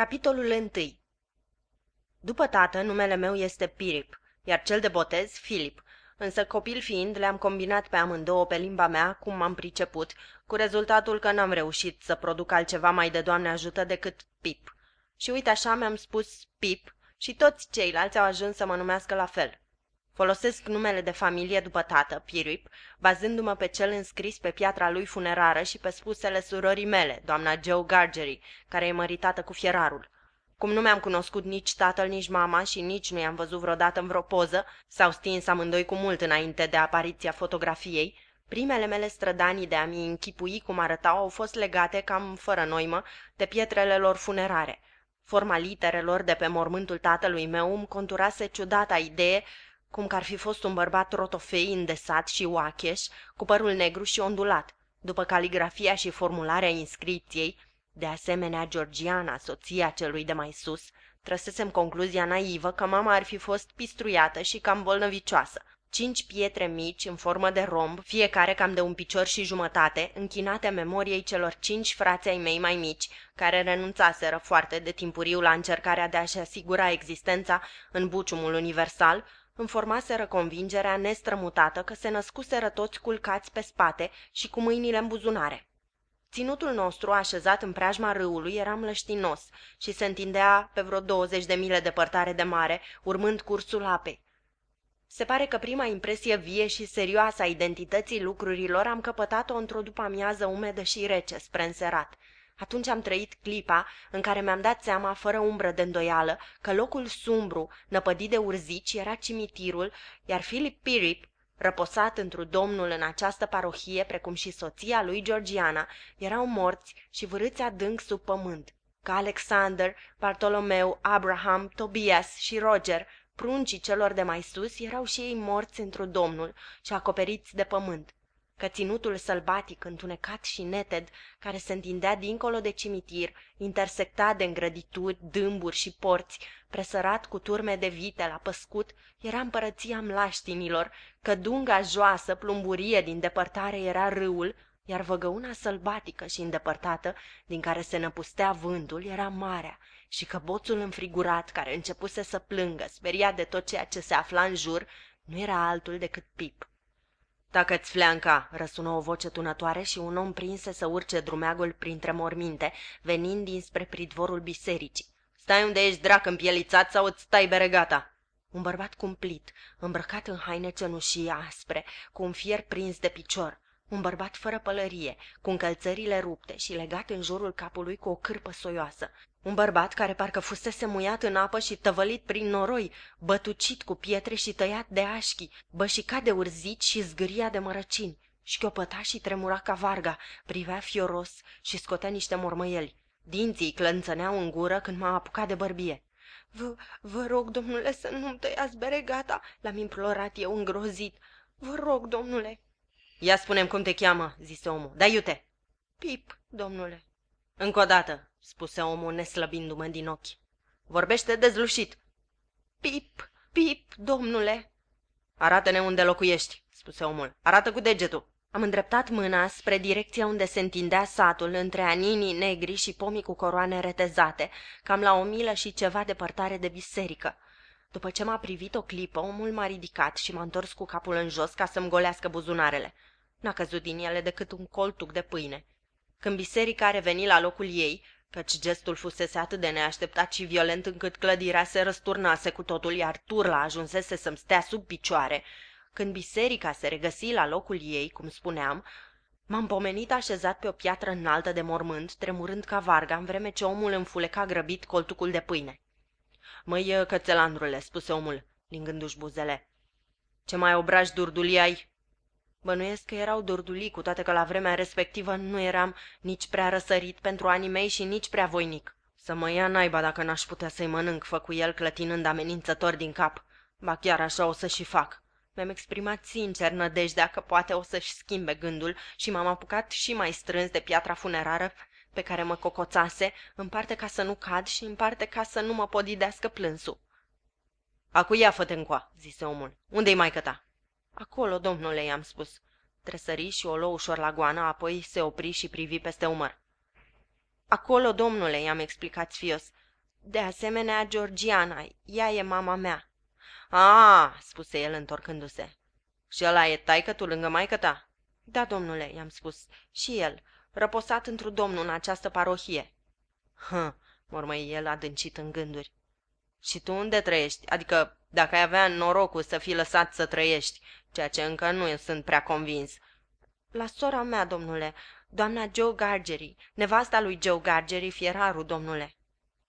Capitolul 1 După tată, numele meu este Pirip, iar cel de botez Filip, însă copil fiind le-am combinat pe amândouă pe limba mea, cum m-am priceput, cu rezultatul că n-am reușit să produc altceva mai de Doamne ajută decât Pip. Și uite așa mi-am spus Pip și toți ceilalți au ajuns să mă numească la fel. Folosesc numele de familie după tată, Pirip, bazându-mă pe cel înscris pe piatra lui funerară și pe spusele surorii mele, doamna Joe Gargery, care e măritată cu fierarul. Cum nu mi-am cunoscut nici tatăl, nici mama și nici nu i-am văzut vreodată în vreo poză, s-au stins amândoi cu mult înainte de apariția fotografiei, primele mele strădanii de a-mi închipui cum arătau au fost legate, cam fără noimă, de pietrele lor funerare. Forma literelor de pe mormântul tatălui meu îmi conturase ciudata idee cum că ar fi fost un bărbat rotofei îndesat și oacheș, cu părul negru și ondulat. După caligrafia și formularea inscripției, de asemenea Georgiana, soția celui de mai sus, trăsesem concluzia naivă că mama ar fi fost pistruiată și cam bolnăvicioasă. Cinci pietre mici, în formă de romb, fiecare cam de un picior și jumătate, închinate memoriei celor cinci frați ai mei mai mici, care renunțaseră foarte de timpuriu la încercarea de a-și asigura existența în buciumul universal, îmi formaseră convingerea nestrămutată că se născuseră toți culcați pe spate și cu mâinile în buzunare. Ținutul nostru, așezat în preajma râului, era mlăștinos și se întindea pe vreo 20 de mile departare de mare, urmând cursul apei. Se pare că prima impresie vie și serioasă a identității lucrurilor am căpătat-o într-o după-amiază umedă și rece spre înserat. Atunci am trăit clipa în care mi-am dat seama, fără umbră de îndoială, că locul sumbru, năpădit de urzici, era cimitirul, iar Philip Pirip, răposat într domnul în această parohie, precum și soția lui Georgiana, erau morți și vârâți adânc sub pământ. Ca Alexander, Bartolomeu, Abraham, Tobias și Roger, pruncii celor de mai sus, erau și ei morți într domnul și acoperiți de pământ că ținutul sălbatic, întunecat și neted, care se întindea dincolo de cimitir, intersectat de îngrădituri, dâmburi și porți, presărat cu turme de vite la păscut, era împărăția mlaștinilor, că dunga joasă, plumburie din depărtare era râul, iar văgăuna sălbatică și îndepărtată, din care se năpustea vântul, era marea, și că boțul înfrigurat, care începuse să plângă, speriat de tot ceea ce se afla în jur, nu era altul decât Pip. Tacă-ți fleanca!" răsună o voce tunătoare și un om prinse să urce drumeagul printre morminte, venind dinspre pridvorul bisericii. Stai unde ești, drac împielițat, sau îți stai beregata!" Un bărbat cumplit, îmbrăcat în haine cenușii aspre, cu un fier prins de picior. Un bărbat fără pălărie, cu încălțările rupte și legat în jurul capului cu o cârpă soioasă. Un bărbat care parcă fusese muiat în apă și tăvălit prin noroi, bătucit cu pietre și tăiat de așchi, bășicat de urzici și zgâria de mărăcini. Șchiopăta și tremura ca varga, privea fioros și scotea niște mormăieli. Dinții clănțăneau în gură când m-am apucat de bărbie. Vă, vă rog, domnule, să nu-mi tăiați beregata, l-am implorat eu îngrozit. Vă rog, domnule. Ia spunem cum te cheamă, zise omul. Da, iute. Pip, domnule. Încă o dată, spuse omul neslăbindu-mă din ochi. Vorbește dezlușit. Pip, pip, domnule. Arată-ne unde locuiești, spuse omul. Arată cu degetul. Am îndreptat mâna spre direcția unde se întindea satul, între aninii negri și pomii cu coroane retezate, cam la o milă și ceva depărtare de biserică. După ce m-a privit o clipă, omul m-a ridicat și m-a întors cu capul în jos ca să-mi golească buzunarele. N-a căzut din ele decât un coltuc de pâine. Când biserica a revenit la locul ei, căci gestul fusese atât de neașteptat și violent încât clădirea se răsturnase cu totul, iar turla ajunsese să-mi stea sub picioare. Când biserica se regăsi la locul ei, cum spuneam, m-am pomenit așezat pe o piatră înaltă de mormânt, tremurând ca varga, în vreme ce omul înfuleca grăbit coltucul de pâine. Măi, cățelandrule, spuse omul, lingându-și buzele, ce mai obraj durdulii ai? Bănuiesc că erau durdulii, cu toate că la vremea respectivă nu eram nici prea răsărit pentru anii mei și nici prea voinic. Să mă ia naiba dacă n-aș putea să-i mănânc, făcu el clătinând amenințător din cap. Ba chiar așa o să și fac. Mi-am exprimat sincer nădejdea că poate o să-și schimbe gândul și m-am apucat și mai strâns de piatra funerară pe care mă cocoțase, în parte ca să nu cad și în parte ca să nu mă podidească plânsul. Acu ia fă încoa, zise omul. Unde-i maică ta? Acolo, domnule, i-am spus. Tresări și o luă ușor la goană, apoi se opri și privi peste umăr. Acolo, domnule, i-am explicat fios. De asemenea, Georgiana, ea e mama mea. A, spuse el întorcându-se. Și ăla e taică tu lângă maică ta? Da, domnule, i-am spus. Și el, răposat într-un domnul în această parohie. Hă, mormăi el adâncit în gânduri. Și tu unde trăiești? Adică, dacă ai avea norocul să fii lăsat să trăiești, ceea ce încă nu sunt prea convins. La sora mea, domnule, doamna Joe Gargery, nevasta lui Joe Gargery, fierarul, domnule.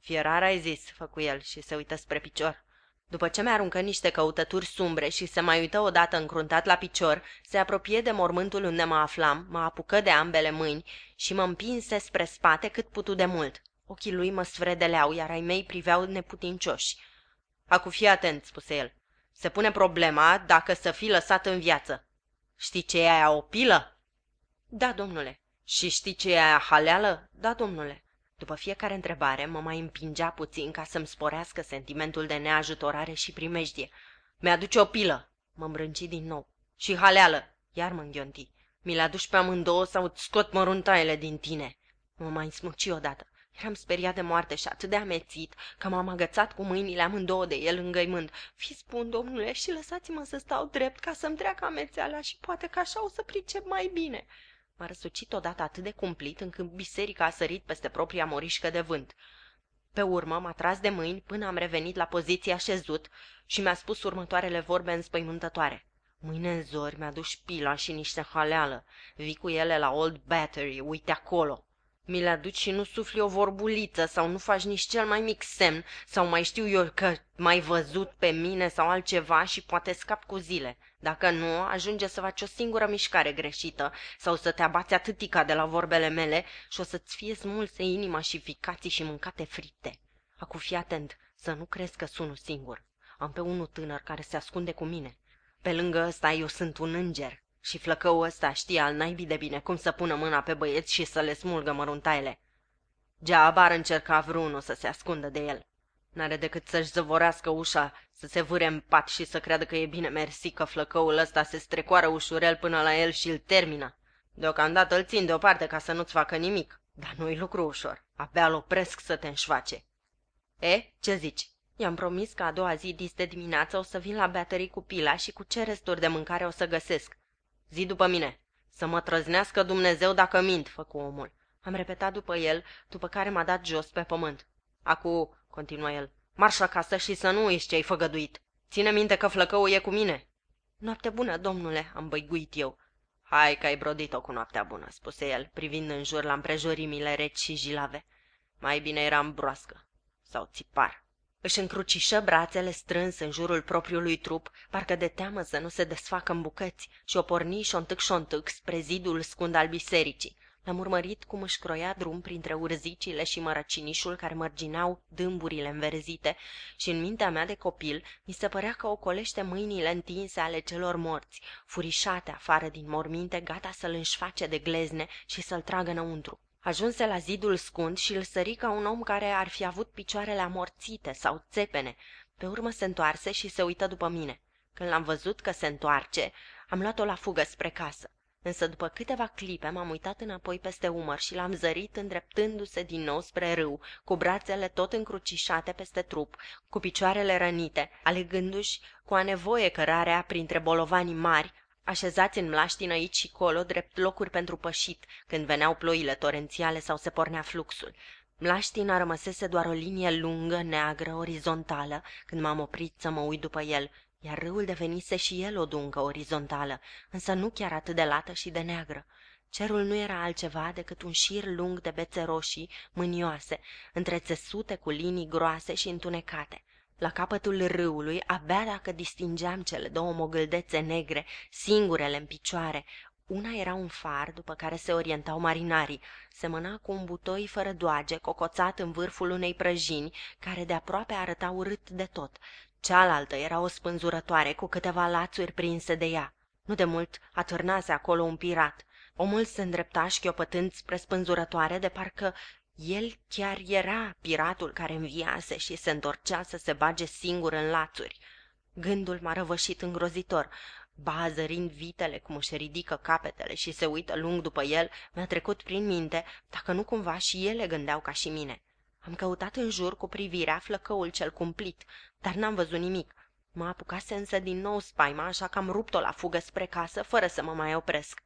Fierar ai zis, făcu el și se uită spre picior. După ce mi-aruncă niște căutături sumbre și se mai uită odată încruntat la picior, se apropie de mormântul unde mă aflam, mă apucă de ambele mâini și mă împinse spre spate cât putu de mult. Ochii lui mă sfredeleau, iar ai mei priveau neputincioși. Acu fii atent, spuse el. Se pune problema dacă să fii lăsat în viață. Știi ce e aia o pilă? Da, domnule. Și știi ce e aia haleală? Da, domnule. După fiecare întrebare, mă mai împingea puțin ca să-mi sporească sentimentul de neajutorare și primejdie. Mi-aduce o pilă. Mă îmbrânci din nou. Și haleală. Iar mă înghionti. Mi le aduci pe amândouă sau îți scot măruntaiele din tine. Mă mai smuci odată. Eram speriat de moarte și atât de amețit că m-am agățat cu mâinile amândouă de el îngăimând. Fi spun, domnule, și lăsați-mă să stau drept ca să-mi treacă amețeala și poate că așa o să pricep mai bine. M-a răsucit odată atât de cumplit încât biserica a sărit peste propria morișcă de vânt. Pe urmă m-a tras de mâini până am revenit la poziția așezut și mi-a spus următoarele vorbe înspăimântătoare. Mâine în zori mi-aduci pila și niște haleală. Vii cu ele la Old Battery, uite acolo. Mi le aduci și nu sufli o vorbuliță sau nu faci nici cel mai mic semn sau mai știu eu că mai văzut pe mine sau altceva și poate scap cu zile. Dacă nu, ajunge să faci o singură mișcare greșită sau să te abați atâtica de la vorbele mele și o să-ți fie smulse inima și ficații și mâncate frite. Acu fii atent, să nu crezi că sun singur. Am pe unul tânăr care se ascunde cu mine. Pe lângă ăsta eu sunt un înger. Și flăcăul ăsta știe al naibii de bine cum să pună mâna pe băieți și să le smulgă măruntaiele. Geaba ar încerca vreunul să se ascundă de el. N-are decât să-și zăvorească ușa, să se vâre în pat și să creadă că e bine mersi că flăcăul ăsta se strecoară ușurel până la el și îl termină. Deocamdată îl țin deoparte ca să nu-ți facă nimic, dar nu-i lucru ușor. Abia îl opresc să te înșface. E, ce zici? I-am promis că a doua zi dis de dimineață o să vin la beatării cu pila și cu ce resturi de mâncare o să găsesc. Zi după mine. Să mă trăznească Dumnezeu dacă mint, făcu omul. Am repetat după el, după care m-a dat jos pe pământ. Acu, continuă el, marș acasă și să nu uiți ce-ai făgăduit. Ține minte că flăcăul e cu mine. Noapte bună, domnule, am băiguit eu. Hai că ai brodit-o cu noaptea bună, spuse el, privind în jur la împrejurimile reci și jilave. Mai bine eram broască sau țipar. Își încrucișă brațele strâns în jurul propriului trup, parcă de teamă să nu se desfacă în bucăți, și o porni șontâc-șontâc spre zidul scund al bisericii. L-am urmărit cum își croia drum printre urzicile și mărăcinișul care mărginau dâmburile înverzite și în mintea mea de copil mi se părea că ocolește mâinile întinse ale celor morți, furișate afară din morminte, gata să-l înșface de glezne și să-l tragă înăuntru. Ajunse la zidul scund și îl sări ca un om care ar fi avut picioarele amorțite sau țepene. Pe urmă se întoarse și se uită după mine. Când l-am văzut că se întoarce, am luat-o la fugă spre casă. Însă după câteva clipe m-am uitat înapoi peste umăr și l-am zărit îndreptându-se din nou spre râu, cu brațele tot încrucișate peste trup, cu picioarele rănite, alegându-și cu a nevoie cărarea printre bolovanii mari, așezați în mlaștină aici și colo, drept locuri pentru pășit, când veneau ploile torențiale sau se pornea fluxul. Mlaștina rămăsese doar o linie lungă, neagră, orizontală, când m-am oprit să mă uit după el, iar râul devenise și el o dungă orizontală, însă nu chiar atât de lată și de neagră. Cerul nu era altceva decât un șir lung de bețe roșii, mânioase, întrețesute cu linii groase și întunecate. La capătul râului, abia dacă distingeam cele două mogâldețe negre, singurele în picioare, una era un far după care se orientau marinarii, semăna cu un butoi fără doage, cocoțat în vârful unei prăjini, care de aproape arăta urât de tot. Cealaltă era o spânzurătoare cu câteva lațuri prinse de ea. Nu de mult atârnase acolo un pirat. Omul se îndrepta șchiopătând spre spânzurătoare, de parcă el chiar era piratul care înviase și se întorcea să se bage singur în lațuri. Gândul m-a răvășit îngrozitor. Ba, zărind vitele cum își ridică capetele și se uită lung după el, mi-a trecut prin minte dacă nu cumva și ele gândeau ca și mine. Am căutat în jur cu privirea flăcăul cel cumplit, dar n-am văzut nimic. Mă apucase însă din nou spaima, așa că am rupt-o la fugă spre casă, fără să mă mai opresc.